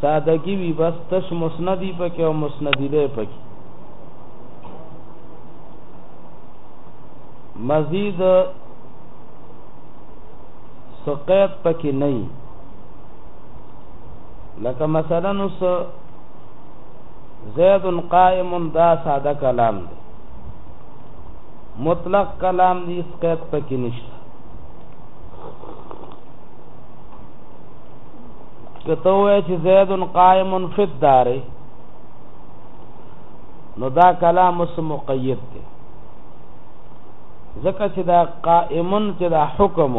سادګی وی بس تش مسندی پکې او مسندی له پکې مزید سقیت پکې نه لکه مثلا اوس زید قائم دا ساده کلام دی مطلق کلام دی سقیت پکې نشته کته وای چې زید قائم فی الدار نو دا کلام اس مقید دی ځکه چې دا قائمن چې دا حکم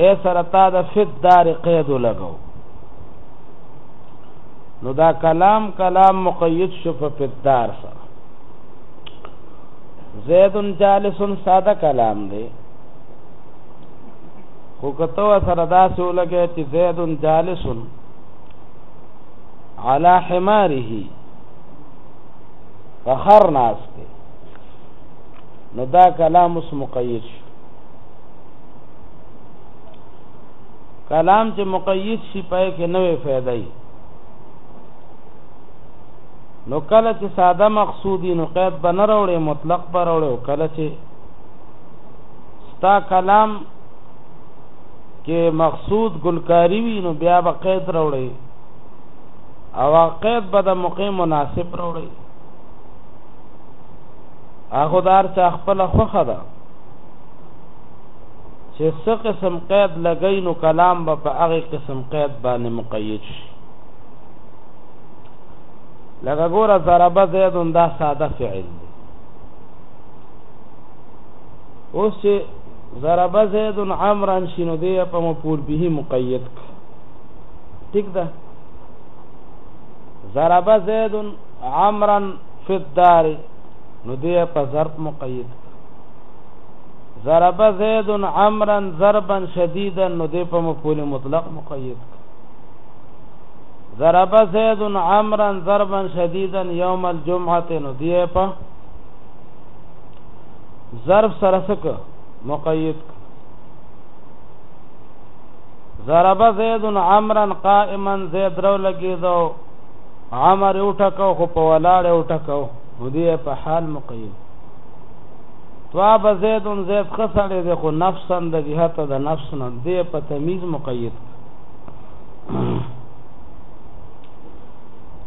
اے سره تا د فی الدار قید لګو نو دا کلام کلام مقید شو په فی الدار سره زید جالس ساده کلام دی خو کته وسره داسې ولګي چې زید جالس على حماره فخر ناس دی نو دا کلام اوس مقید شو کلام چې مقید شي پای کې نوې فائدې نو کله چې ساده مقصودی نو قید بنروړي مطلق بنروړي کله چې ستا کلام کې مقصود ګلکاری وي نو بیا به قید راوړي او قید به د موقع مناسب راوړي هغه دار چې خپل خوخه ده چې څه قسم قید لګی نو کلام به په هغه قسم قید باندې مقید شي لکه ګوره ضربه زیدون دا ساده فعل اوس چې ضرب زید عمرا شي نو دی په مفعول به مقید ټیک ده ضرب زید عمرا فی الدار نو دی په ظرف مقید ضرب زید عمرا ضربا شدیدا نو دی په مفعول مطلق مقید ضرب زید عمرا ضربا شدیدا یوم الجمعه نو دی په ظرف سره سک مقید ضرب زید عمرا قائما زید رو لګی دو عمر یو ټکو خو په ولاړ یو ټکو ودی په حال مقید طاب زید زید خسړې د خو نفسا د جهت د نفس نه دی په تمیز مقید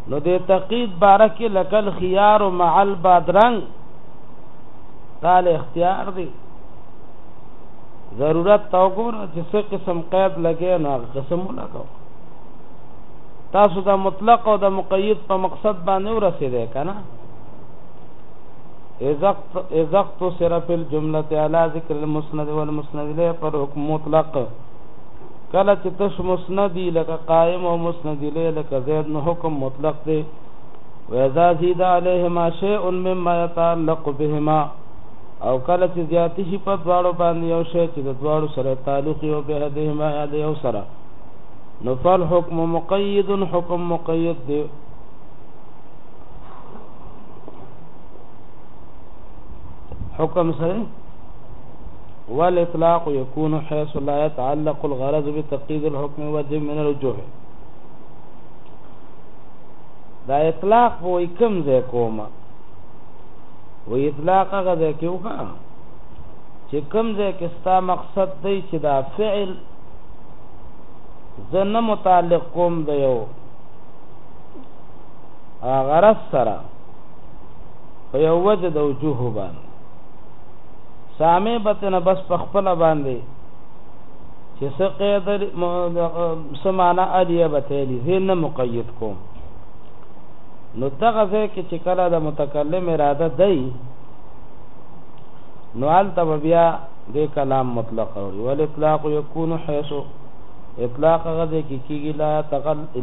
نو د تقید باره کې لکل خيار او مع البادرنګ تعالی اختیار دی ضرورت تا وګوره چې څه قسم قید لګې نه قسم ولګاو تاسو دا مطلق او دا مقید په مقصد باندې ورسېدې کنه ازقت ازقت صرف الجمله على ذکر المسند والمسند له پر حکم مطلق کله چې تش مسند وي لکه قائم او مسند الیه لکه زید نو حکم مطلق دی واذا زید علیهما شیء مما يتعلق بهما او کله چې زیات شي په دواړو باندې یو شی چې د دواړو سره تعلق یو به دهما یاد یو سره نو فل حکم مقید حکم مقید دی حکم سره والاطلاق يكون حيث لا يتعلق الغرض بتقييد الحكم وجه من الوجوه دا اطلاق په کوم ځای کومه و اطلاق هغه ځای کې وکا چې کوم ځای کې ستا مقصد دی چې دا فعل زنه متعلق کوم دی یو غرض سره په یو وجه د وجوه باندې سامې به تنه بس په خپل باندې چې څه قید څه معنا الیه به تلی زه نه مقید کوم نو دغه ځای کې چې کله د متکلم اراده دی نو هلته به بیا د کلام مطلق وي والاطلاق یکون حیث اطلاق هغه دی کې کېږي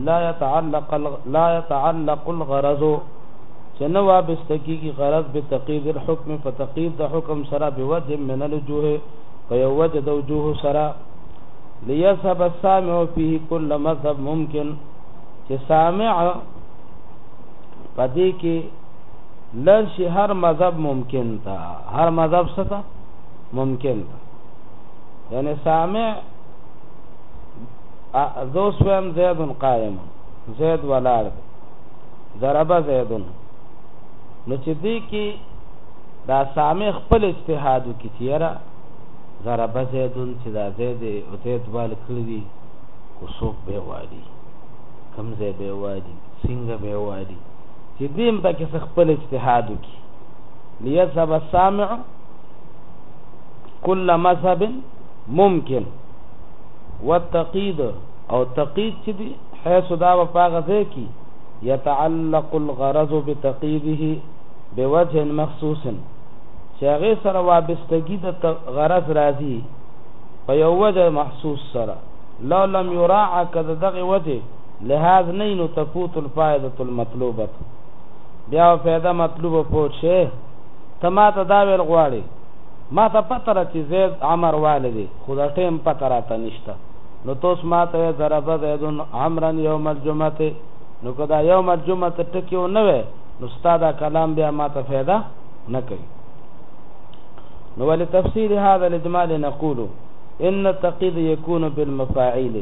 لا يتعلق لا يتعلق الغرض چې نه وابسته کېږي غرض بتقیید الحکم په تقیید د حکم سره بوجه من الوجوه په یو وجه د وجوه سره لیذهب السامع فيه كل مذهب ممکن چې سامع پدې کې لر شي هر مذهب ممکن تا هر مذهب ستا ممکن تا یعنی سامع ذو سویم زید قائم زید ولارد ضرب زید نو چې دی کې دا سامع خپل اجتهاد وکړي چې یاره ضرب زید چې دا زید او زید بال کړی دي کو څوک به وایي کم ځای به وایي څنګه به وایي چې دیم په کې خپل اجتهاد وکړي ليذهب السامع كل مذهب ممکن والتقید او تقید چې دی حیث دا په غزه کې يتعلق الغرض بتقييده بوجه مخصوص چې هغې سره وابستګي د غرض راځي په یو وجه محسوس سره لو لم يراعى که د دغې وجې لحاظ نه نو تفوت الفائده المطلوبه بیا فائده مطلوبه پوت شي ته ما ته دا ویل غواړي ما ته پته را چې زید عمر والدې خو دا ټیم پته راته نشته نو ته اوس ما ته وایې ضرب زید عمرا یوم الجمعة نو که دا یوم الجمعة ټکی ونه وای نو ستا دا کلام بیا ما ته فایده نه کوي نو ولتفسیر هذا الاجمال نقول ان التقید یکون بالمفاعیل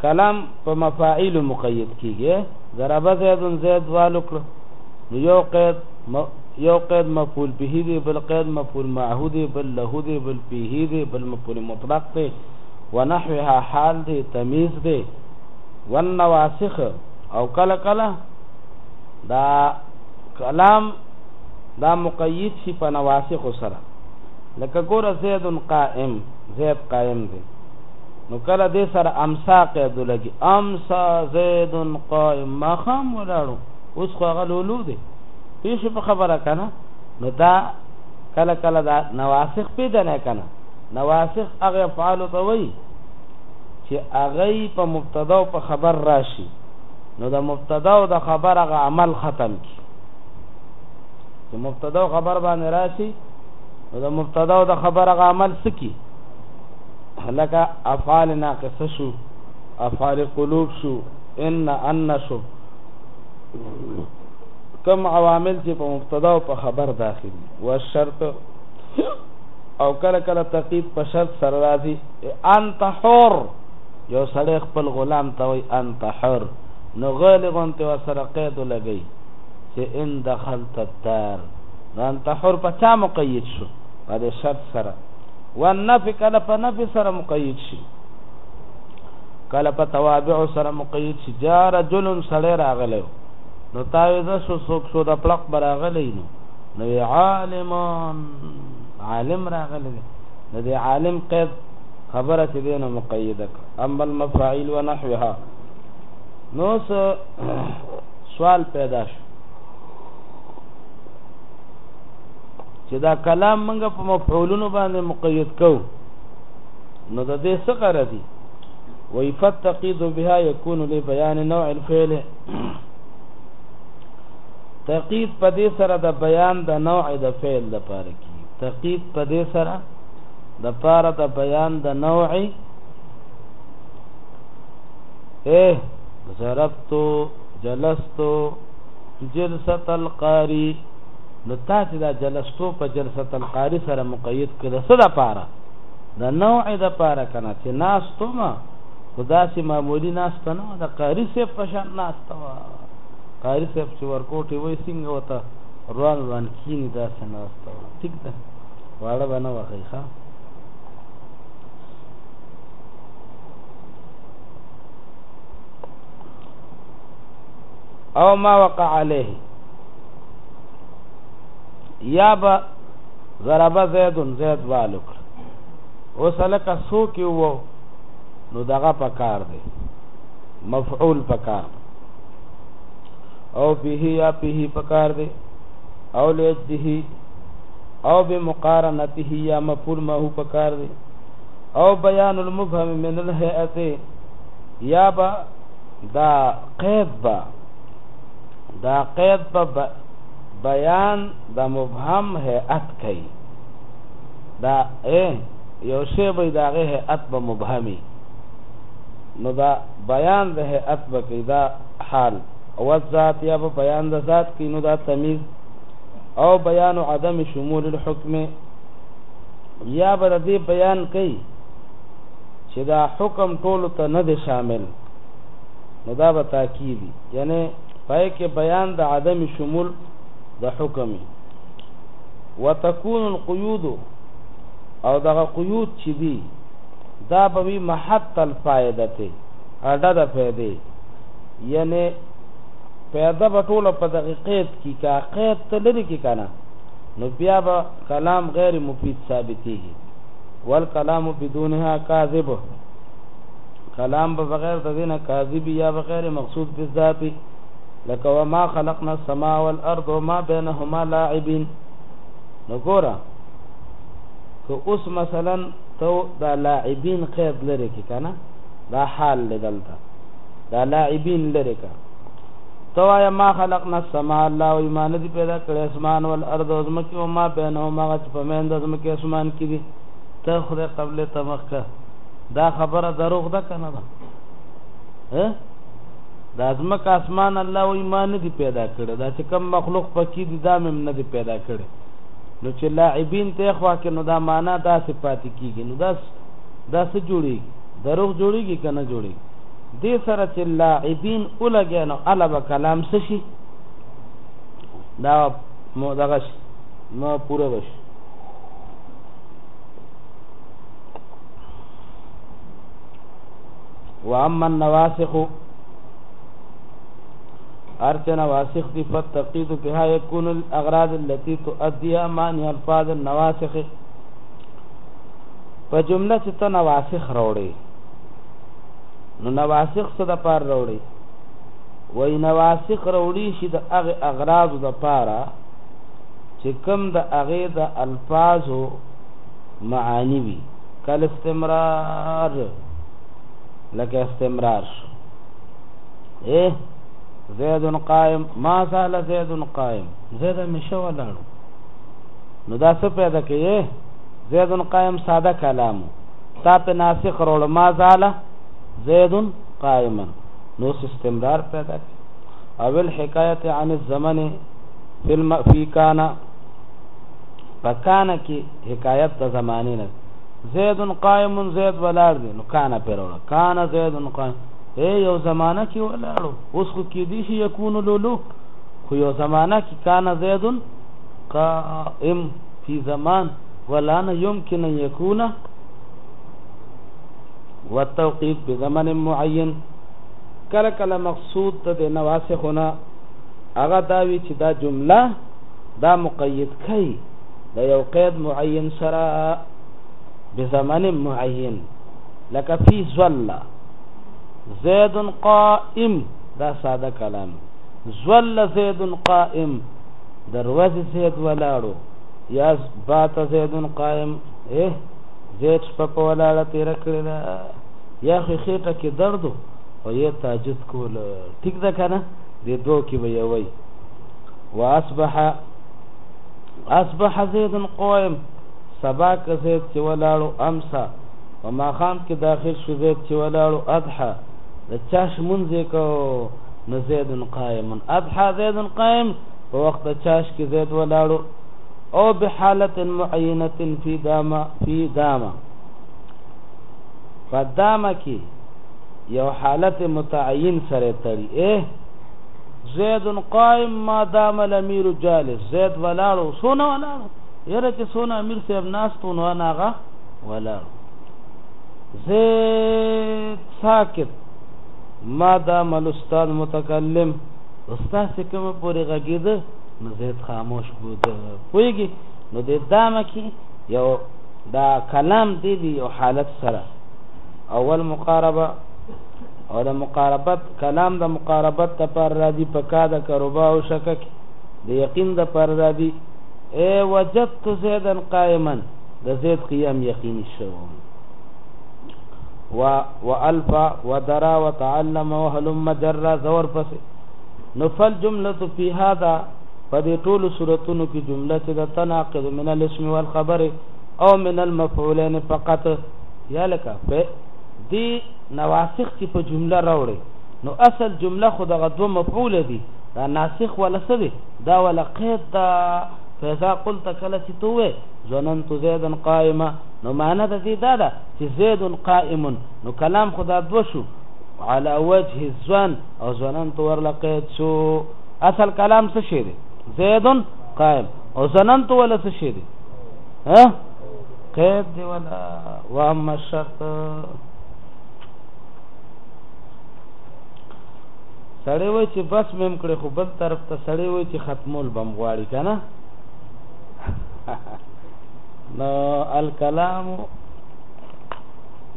کلام په مفاعیل مقید کیږي ضرب زید زید والو کړ نو یو قید یو قید مفعول به دی بل قید مفعول معه دی بل له دی بل فيه دی بل مفعول مطلق دی ونحوها حال دی تمیز دی والنواسخ او کله کله دا کلام دا مقید شي په نواسخ سره لکه ګوره زید قائم زید قائم دی نو کله دې سره امسا قید لګي امسا زید قائم مخام ولاړو اوس خو غلولو دی پیش په خبره کنه نو دا کله کله دا نواسخ پیدا نه کنه نواسخ هغه افعالو ته وایي چې هغه په مبتدا او په خبر راشي نو د مبتدا او د خبر هغه عمل ختم کی چې مبتدا او خبر باندې راشي نو د مبتدا او د خبر هغه عمل سکی لکه افعال ناقصه شو افعال قلوب شو ان ان شو کم عوامل چې په مبتدا او په خبر داخلي والشرط او کله کله تقید په شرط سره راځي انت حر یو سړی خپل غلام ته وایي انت حر نو غلی غونتې ورسره قید ولګوي چې ان دخلت الدار نو انت حر په چا مقید شو په دې شرط سره والنفي کله په نفي سره مقید شي کله په توابع سره مقید شي جا رجل سړی راغلی نو تاویزه شو څوک شو د پړق به راغلی نو نو عالمون عالم راغلی دی د دې عالم قید خبره چې دی نو مقیده کړه اما المفاعیل و نحوها نو سوال پیدا شو چې دا کلام موږ په مفعولونو باندې مقید کو نو د دې څه قره دي وی فتقید بها یکون لبیان نوع الفعل تقید په دې سره د بیان د نوع د فعل د پاره کی تقید په دې سره د پاره د بیان د نوع اے ضربتو جلستو جلسه القاری نو تاسو دا جلستو په جلسه القاری سره مقید کړه څه د پاره د نوع د پاره کنه چې ناس ته ما خدا سي معمولی ناس ته نه د قاری سي په شان ناس ته قاری صاحب چې ورکوټې وای څنګه وته روان روان کینی داسې ناسته وه ټیک ده واړه به نه وخی ښه او ما وقع عليه یا با ضرب زید زید والک وسلک سو کې وو نو دغه پکار دی مفعول پکار دی او به یا به پکار دی او لجده او بمقارنته یا مفعول ما هو پکار دی او بیان المبهم من الهیئه یا با دا قید با دا قید با بیان د مبهم هیئت کوي دا اے یو شی به داغه هیئت به مبهمي نو دا بیان د هیئت به کوي دا حال او الذات یا په بیان د ذات کې نو دا تمیز او بیان عدم شمول الحکم یا به د دې بیان کوي چې دا حکم ټولو ته نه دی شامل نو دا به تاکیدي یعنی پای کې بیان د عدم شمول د حکمي وتكون القيود او دغه قيود چې دي دا به وي محط الفائدة، اډه د فائدې، یعنې فائده به ټوله په دغه قید کې که قید ته لرې کې که نه نو بیا به کلام غیر مفید ثابتېږي والکلام بدونها کاذب کلام به بغیر د دینه کاذب یا بغیر مقصود بالذات لکه وما خلقنا السماء والارض وما بينهما لاعبين نو ګوره که اوس مثلا ته دا لاعبین قید لرې کې کنه دا حال دی دلته دا لاعبین لرې که ته وایه ما خلقنا السما الله وایي ما نه دي پیدا کړی اسمان والارض او ځمکې او ما بینهما هغه چې په منځ د ځمکې اسمان کې دي ته خدای قبلې ته مخکه دا خبره دروغ ده که نه ده دا ځمکه اسمان الله وایي ما نه دي پیدا کړی دا چې کوم مخلوق پکې دي دا مې نه دي پیدا کړی نو چې لاعبین ته خوا کې نو دا معنا داسې پاتې کیږي نو دا دا څه جوړیږي دروغ جوړیږي که نه جوړیږي دې سره چې لاعبین ولګیا نو اله به کلام څه شي دا مو دغه شي ما پوره بشي واما النواسخ ارچنا واسخ دی فالتقید بها یکون الاغراض التي تؤدي معنی الفاظ النواسخ په جمله چې ته نواسخ راوړي نو نواسخ څه د پار راوړي وای نواسخ راوړي شي د هغه اغراض د پاره چې کم د هغه د الفاظو معانی وي کل استمرار لکه استمرار شو ايه زید قائم ما زال زید قائم زید همیشه ولاړو نو دا څه پیدا کړي زید قائم ساده کلام تا په ناسخ روړ ما زال زید قائما نو استمرار پیدا کړي اول حکایت عن الزمن فی الم فی کان پکانه کې حکایت د زمانه نه زید قائم زید ولار دی نو کان پر کان زید قائم اې یو زمانه کې ولاړو اوس خو کې دي شي یکون لولو خو یو زمانه کې کان زید قائم فی زمان ولا نه يمكن ان يكون والتوقيت بزمن معين کله کله مقصود د نواسخونه هغه داوی چې دا جمله دا مقید کړي د یو قید معین سره بزمن معین لکه فی ظلّه زید قائم دا ساده کلام زول زید قائم دروازه زید ولاړو یا بات زید قائم اے زید شپه په ولاړه تیر کړی دا یا خېټه کې دردو او یې تاجد کول ټیک ده کنه دې دوه کې به یې وای واصبح اصبح زید قائم سبا که زید چې ولاړو امسا په ماښام کې داخل شو زید چې ولاړو اضحا د چاش مونځ یې کوو نو زید قائم اضحا زید قائم په وخت د چاش کې زید ولاړو او بحالت معینه فی داما فی داما په داما کې یو حالت متعین سره تړي اے زید قائم ما دام الامیر جالس زید ولاړو سونه ولاړو یره چې سونه امیر صاحب ناستو نو هغه ولا زید ساکت ما دا مل استاد متکلم استاد چې کوم پورې غږید نو زید خاموش بود پویږي نو د دامه کې یو دا کلام دی دی یو حالت سره اول مقاربه او د مقاربت کلام د مقاربت ته پر را دي پکا د کروبا او شکک د یقین د پر را دي اے وجدت زیدن قائمن د زید قیام یقینی شو و والف ودرا وتعلم وهلم جرا زور پس نو فل جمله فی هذا په دې ټولو صورتونو کې جمله چې د تناقض من الاسم والخبر او من المفعولین فقط یا لکه په دې نواسخ چې په جمله راوړي نو اصل جمله خو دغه دوه مفعول دي دا ناسخ ولا څه دي دا ولا قید دا فیضا قلت کله چې توه ظننت زیدا قائما نو معنی د دې دا ده چې زید قائم نو کلام خدا دو شو على وجه الظن او ظننت ورله قید شو اصل کلام څه شی دی زید قائم او ظننت ولا څه شی دی ها قید دی ولا واما شرط سړی وای چې بس مم کړي خو بل طرف ته سړی وای چې ختمول بم غواړي کنه نو الکلام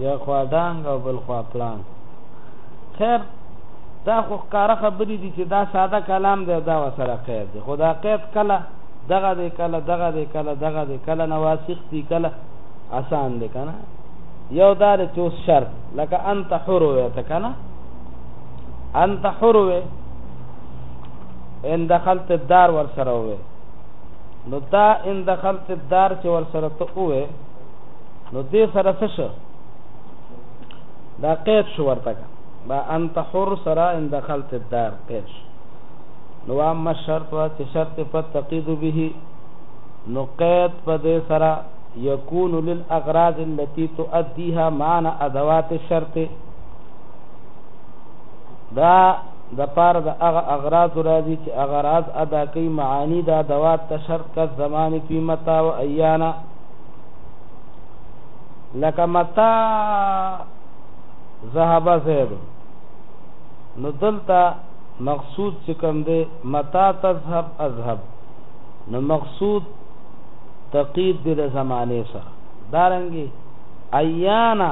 یو خوا ډانګ او بل خوا پلان خیر دا خو ښکاره خبرې دي چې دا ساده کلام دی دا وسره قید دی خو دا قید کله دغه دی کله دغه دی کله دغه دی کله نواسخ دی کله آسان دی کنه یو دا دی چې اوس شرط لکه انت حر وې ته کنه انت حر وې ان دخلت الدار ور سره وې نو دا ان دخلت الدار چې ور سره ته وې نو دې سره څه شو دا قید شو ورته با انت حر سره ان دخلت الدار قید شو نو اما شرط وا چې شرط په تقید به نو قید په دې سره یکون للاغراض التي تؤديها معنى ادوات الشرط دا دپاره د هغه اغراضو راځي چې اغراض ادا کوي معاني د ادوات ته شرط کز زماني فی متا و ایانا لکه متا ذهب زید نو دلته مقصود چې کوم دی متا تذهب اذهب نو مقصود تقید دی له زمانه سره دارنګي ایانا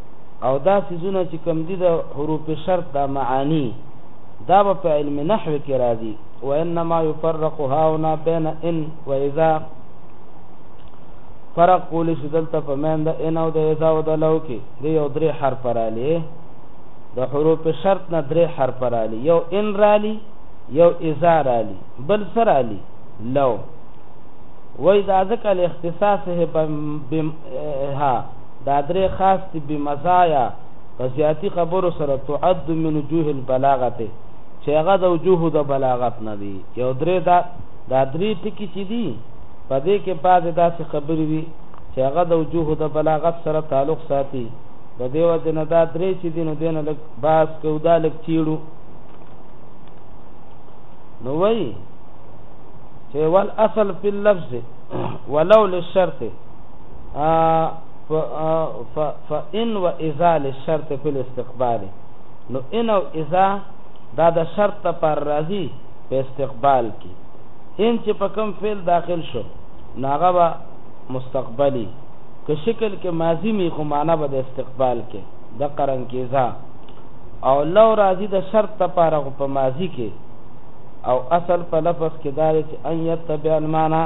او دا څیزونه چې کوم دي د حروف شرط دا معانی دا به په علم نحو کې راځي وانما يفرق هاونا بين ان واذا فرق کول شي دلته په مند ان او د اذا او د لو کې دی یو درې حرف رالی د حروف شرط نه درې حرف رالی یو ان رالی یو اذا رالی بل سر رالی لو وای دا ذکر الاختصاص به ها دا درې خاص طبي مزايا په زياتي خبرو سره تعد من وجوه البلاغة چې هغه د وجوه د بلاغت نه دي يو درې دا دا درې ټکي چې دي په دې کې بعضې داسې خبرې دي چې هغه د وجوه د بلاغت سره تعلق ساتي د دې وجه نه دا درې چې دي نو دې نه لږ باس کو دا لږ چیړو نو وایي چې والاصل فی اللفظ ولو للشرط فان و اذا للشرط فی الاستقبال نو ان او اذا دا د شرط پر راضی په استقبال کې ان چې په کوم فعل داخل شو ناغه به مستقبلی که شکل کې ماضی می خو معنا به د استقبال کې د قرن کې اذا او لو راضی د شرط پر په ماضی کې او اصل په لفظ کې دار چې ان یتبع المعنى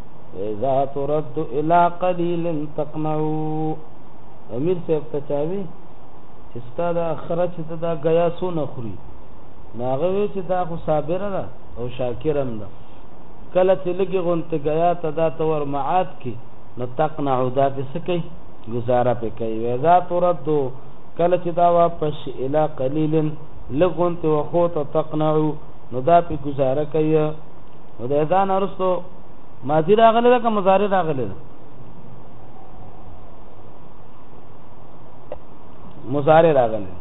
اذا ترد الى قليل تقنعوا امیر صاحب ته چاوي چې ستاد اخره چې ته دا غیا سو نه خوري ناغه وی چې دا خو صابره ده او شاکرم ده کله چې لګي غونته غیا ته دا تور معاد کې نو تقنع دا په سکی گزاره په کوي وذا ترد کله چې دا واپس اله قلیل لغون ته وخو ته تقنعو نو دا په گزاره کوي نو د اذان ارستو ماضی راغلی ده که مضارع راغلی ده مضارع راغلی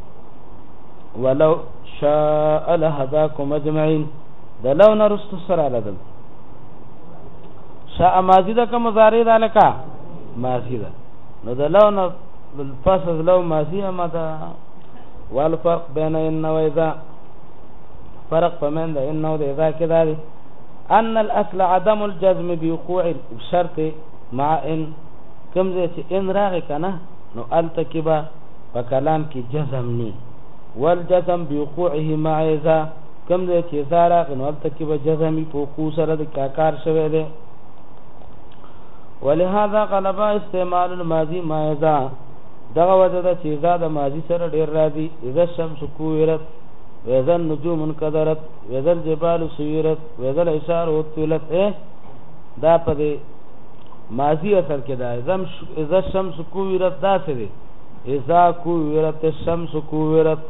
ولو شاء لهداكم اجمعين د لو نرستو سره لدل شاء ماضی ده که مضارع ده لکه ماضی ده نو د لو نه پس لو ماضی هم ده والفرق بین ان و اذا فرق په من د ان او د اذا کې دا دی ان الاصل عدم الجزم بوقوع شرط مع ان کوم ځای چې ان راغی کنه نو الته کې به په کلام کې جزم ني والجزم بوقوعه مع اذا کوم ځای چې اذا راغی نو الته کې به جزمي په وقوع سره د کار شوی دی ولهذا غلب استعمال الماضي مع اذا دغه وجه ده چې اذا د ماضي سره ډیر راځي اذا الشمس کویرت وإذا النجوم انکدرت وإذا الجبال سيرت وإذا العشار وطلت اے دا په دې ماضی اصل کې دا زم اذا الشمس کویرت دا څه دی اذا کویرت الشمس کویرت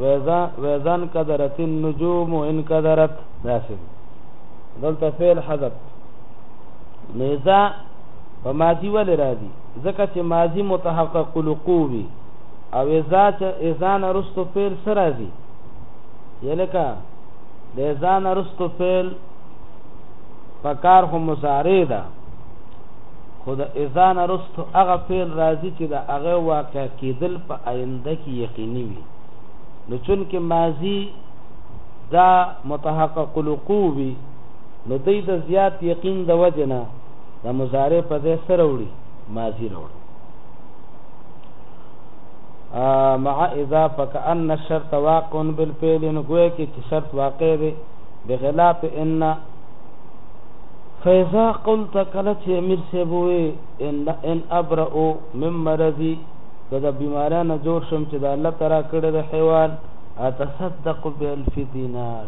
وإذا وإذا انکدرت النجوم انکدرت دا څه دی دلته فعل حذف نزا په ماضی ولې راځي ځکه چې ماضی متحقق الوقوع وي او اذا چې اذا نه رستو فعل څه راځي یې لکه د اذا نه رستو فعل په کار خو مضارع ده خو د اذا نه رستو هغه فعل راځي چې د هغه واقع کېدل په آینده کې یقیني وي نو چون کې ماضی دا متحقق الوقوع وي نو د دې زیات یقین د وجنه د مضارع په ځای سره وړي ماضی وروړي مع اذا فكأن الشرط واقع بالفعل نو گویا کې چې شرط واقع دی بخلاف ان فیضا قلت کله چې امیر صاحب وې ان ان ابرئو مم مرضی که د بیماران جوړ شم چې د الله تعالی کړه د حیوان اتصدق بالف دینار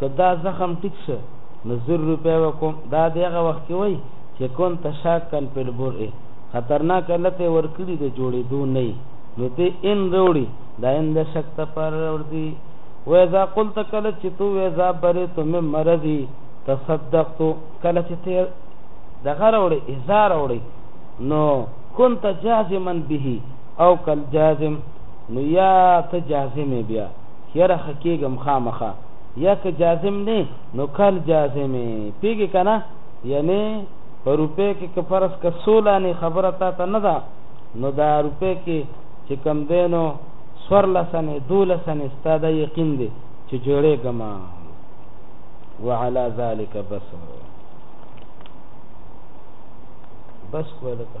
که دا زخم ټیک شه نو زر روپیا وکم دا دغه وخت کې وای چې کون تشاکن په لبور خطرناکه علت یې ورکړي د جوړېدو نه یې نو دې ان روړي دا ان د شک ته پر وردي ویزا قلت کله چې تو ویزا برې تو مې مرضی تصدق تو کله چې ته دغه روړي ازا روړي نو كنت جازما به او کل جازم نو یا ته جازم بیا یره خکېږم خامخه یا که جازم نه نو کل جازم پیږي کنه یعنی په روپې کې که فرض که سولاني خبره تا ته نه ده نو دا روپې کې چې کم دی نو سورلسنې دولسنې ستا دا یقین دی چې جوړېږم وعلى ذلك بس بس کوه لکه